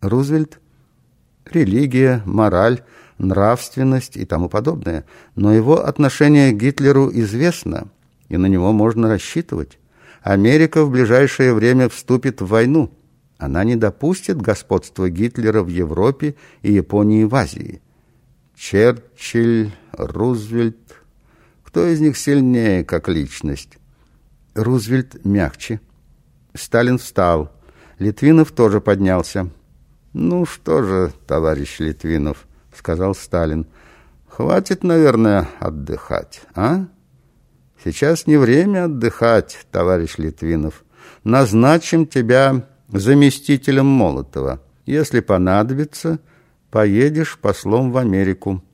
Рузвельт – религия, мораль, нравственность и тому подобное. Но его отношение к Гитлеру известно, и на него можно рассчитывать. Америка в ближайшее время вступит в войну. Она не допустит господства Гитлера в Европе и Японии в Азии. Черчилль, Рузвельт. Кто из них сильнее как личность? Рузвельт мягче. Сталин встал. Литвинов тоже поднялся. «Ну что же, товарищ Литвинов», — сказал Сталин, — «хватит, наверное, отдыхать, а?» «Сейчас не время отдыхать, товарищ Литвинов. Назначим тебя заместителем Молотова. Если понадобится, поедешь послом в Америку».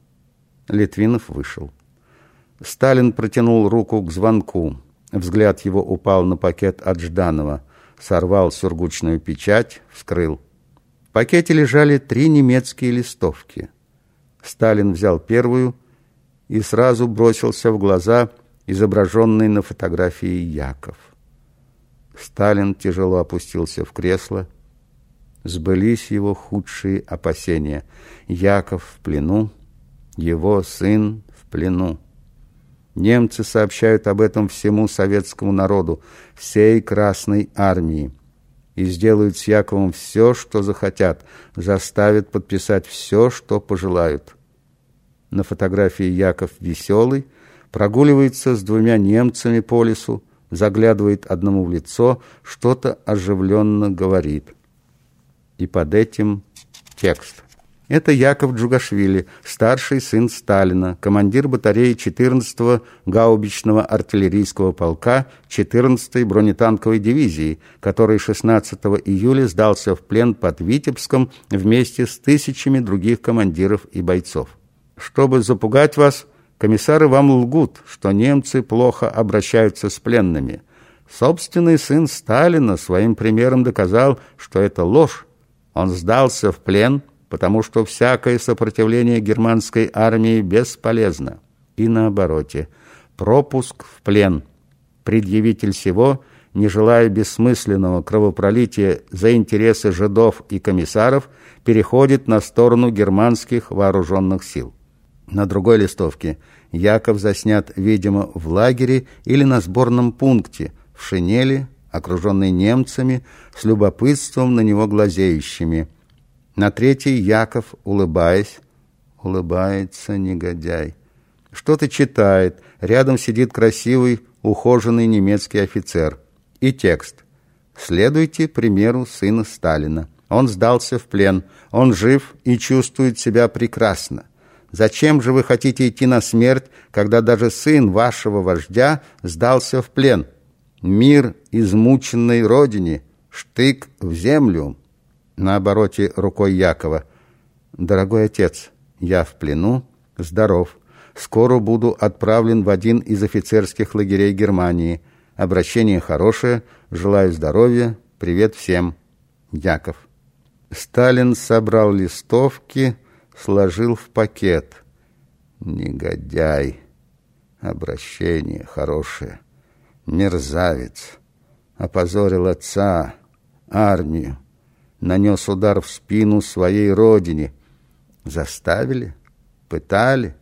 Литвинов вышел. Сталин протянул руку к звонку. Взгляд его упал на пакет от Жданова, сорвал сургучную печать, вскрыл. В пакете лежали три немецкие листовки. Сталин взял первую и сразу бросился в глаза изображенный на фотографии Яков. Сталин тяжело опустился в кресло. Сбылись его худшие опасения. Яков в плену, его сын в плену. Немцы сообщают об этом всему советскому народу, всей Красной Армии. И сделают с Яковом все, что захотят, заставят подписать все, что пожелают. На фотографии Яков веселый, прогуливается с двумя немцами по лесу, заглядывает одному в лицо, что-то оживленно говорит. И под этим текст. Это Яков Джугашвили, старший сын Сталина, командир батареи 14-го гаубичного артиллерийского полка 14-й бронетанковой дивизии, который 16 июля сдался в плен под Витебском вместе с тысячами других командиров и бойцов. Чтобы запугать вас, комиссары вам лгут, что немцы плохо обращаются с пленными. Собственный сын Сталина своим примером доказал, что это ложь. Он сдался в плен – потому что всякое сопротивление германской армии бесполезно. И наобороте, пропуск в плен. Предъявитель всего, не желая бессмысленного кровопролития за интересы жидов и комиссаров, переходит на сторону германских вооруженных сил. На другой листовке Яков заснят, видимо, в лагере или на сборном пункте, в шинели, окруженный немцами, с любопытством на него глазеющими – на третий Яков, улыбаясь, улыбается негодяй. Что-то читает, рядом сидит красивый, ухоженный немецкий офицер. И текст. Следуйте примеру сына Сталина. Он сдался в плен, он жив и чувствует себя прекрасно. Зачем же вы хотите идти на смерть, когда даже сын вашего вождя сдался в плен? Мир измученной родине, штык в землю на обороте рукой Якова. «Дорогой отец, я в плену, здоров. Скоро буду отправлен в один из офицерских лагерей Германии. Обращение хорошее, желаю здоровья, привет всем. Яков». Сталин собрал листовки, сложил в пакет. Негодяй. Обращение хорошее. Мерзавец. Опозорил отца, армию нанес удар в спину своей родине. Заставили? Пытали?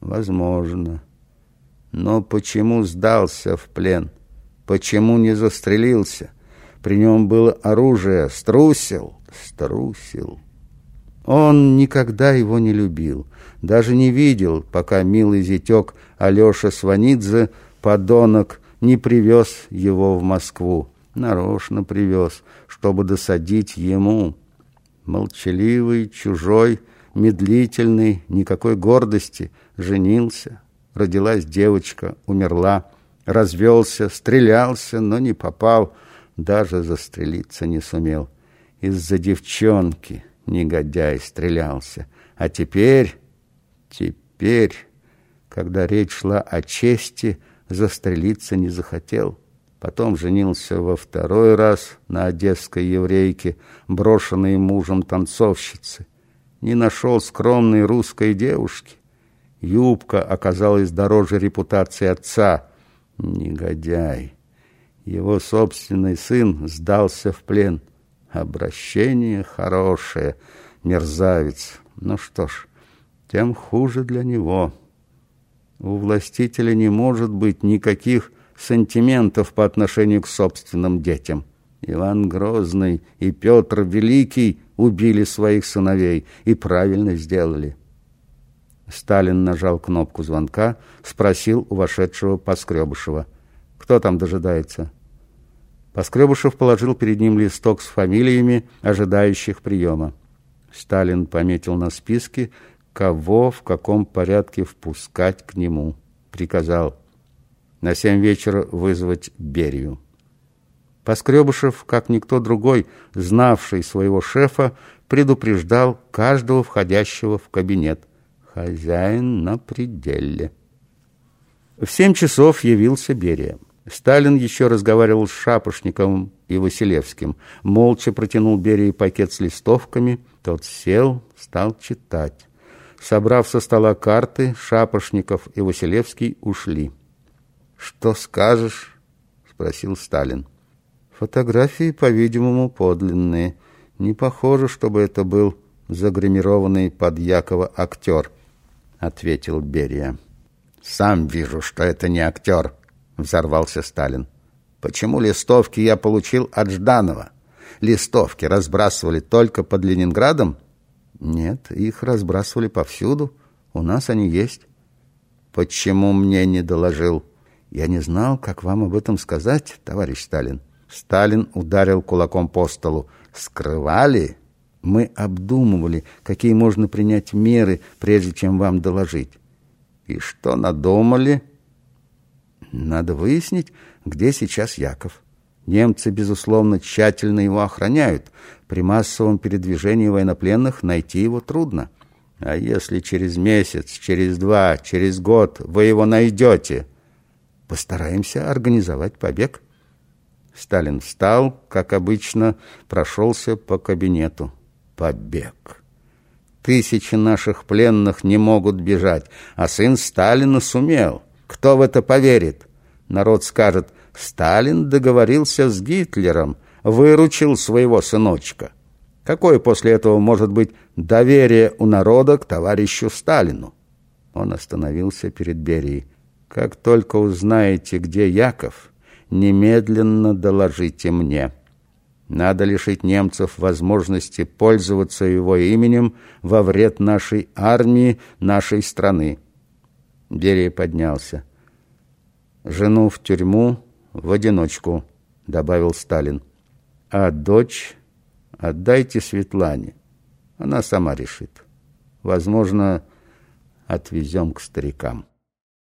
Возможно. Но почему сдался в плен? Почему не застрелился? При нем было оружие. Струсил? Струсил. Он никогда его не любил, даже не видел, пока милый зятек Алеша Сванидзе, подонок, не привез его в Москву нарочно привез, чтобы досадить ему. Молчаливый, чужой, медлительный, никакой гордости, женился. Родилась девочка, умерла, развелся, стрелялся, но не попал, даже застрелиться не сумел. Из-за девчонки негодяй стрелялся. А теперь, теперь, когда речь шла о чести, застрелиться не захотел. Потом женился во второй раз на одесской еврейке, брошенной мужем танцовщицы. Не нашел скромной русской девушки. Юбка оказалась дороже репутации отца. Негодяй. Его собственный сын сдался в плен. Обращение хорошее, мерзавец. Ну что ж, тем хуже для него. У властителя не может быть никаких сантиментов по отношению к собственным детям. Иван Грозный и Петр Великий убили своих сыновей и правильно сделали. Сталин нажал кнопку звонка, спросил у вошедшего Поскребышева. «Кто там дожидается?» Поскребышев положил перед ним листок с фамилиями ожидающих приема. Сталин пометил на списке, кого в каком порядке впускать к нему. Приказал на семь вечера вызвать Берию. Поскребышев, как никто другой, знавший своего шефа, предупреждал каждого входящего в кабинет. Хозяин на пределе. В семь часов явился Берия. Сталин еще разговаривал с Шапошниковым и Василевским. Молча протянул Берии пакет с листовками. Тот сел, стал читать. Собрав со стола карты, Шапошников и Василевский ушли. «Что скажешь?» — спросил Сталин. Фотографии, по-видимому, подлинные. Не похоже, чтобы это был загримированный под Якова актер, ответил Берия. Сам вижу, что это не актер, взорвался Сталин. Почему листовки я получил от Жданова? Листовки разбрасывали только под Ленинградом? Нет, их разбрасывали повсюду. У нас они есть. Почему мне не доложил? Я не знал, как вам об этом сказать, товарищ Сталин. Сталин ударил кулаком по столу. «Скрывали? Мы обдумывали, какие можно принять меры, прежде чем вам доложить». «И что надумали?» «Надо выяснить, где сейчас Яков. Немцы, безусловно, тщательно его охраняют. При массовом передвижении военнопленных найти его трудно. А если через месяц, через два, через год вы его найдете?» «Постараемся организовать побег». Сталин встал, как обычно, прошелся по кабинету. Побег. Тысячи наших пленных не могут бежать, а сын Сталина сумел. Кто в это поверит? Народ скажет, Сталин договорился с Гитлером, выручил своего сыночка. Какое после этого может быть доверие у народа к товарищу Сталину? Он остановился перед Берией. Как только узнаете, где Яков, немедленно доложите мне. Надо лишить немцев возможности пользоваться его именем во вред нашей армии, нашей страны. Берия поднялся. «Жену в тюрьму в одиночку», — добавил Сталин. «А дочь отдайте Светлане. Она сама решит. Возможно, отвезем к старикам».